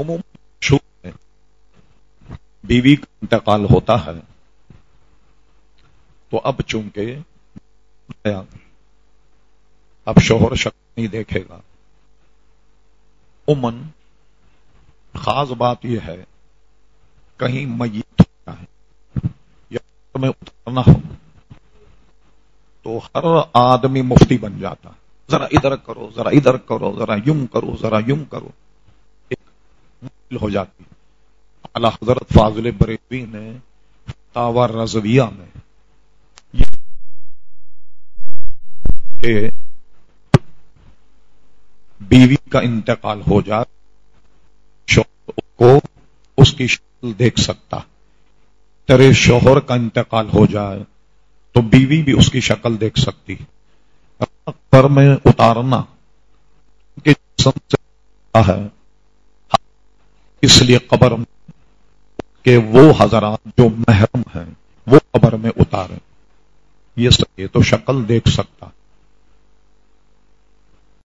عموم ہے بیوی کا انتقال ہوتا ہے۔ تو اب چونکہ اب شوہر شک نہیں دیکھے گا۔ امن خاص بات یہ ہے، کہیں میت ہے یا میں اترنا ہو، تو ہر آدمی مفتی بن جاتا۔ ذرا ادھر کرو، ذرا ادھر کرو، ذرا یوں کرو، ذرا یوں کرو۔ ہو جاتی اللہ حضرت فاضل بریوی نے تاور رضویہ میں کہ بیوی کا انتقال ہو جائے، شوہر کو اس کی شکل دیکھ سکتا تیرے شوہر کا انتقال ہو جائے تو بیوی بھی اس کی شکل دیکھ سکتی پر میں اتارنا کہ ہے۔ اس لیے قبر کہ وہ حضرات جو محرم ہیں، وہ قبر میں اتارے۔ یہ تو شکل دیکھ سکتے